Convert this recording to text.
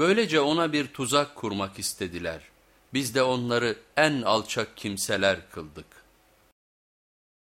Böylece ona bir tuzak kurmak istediler. Biz de onları en alçak kimseler kıldık.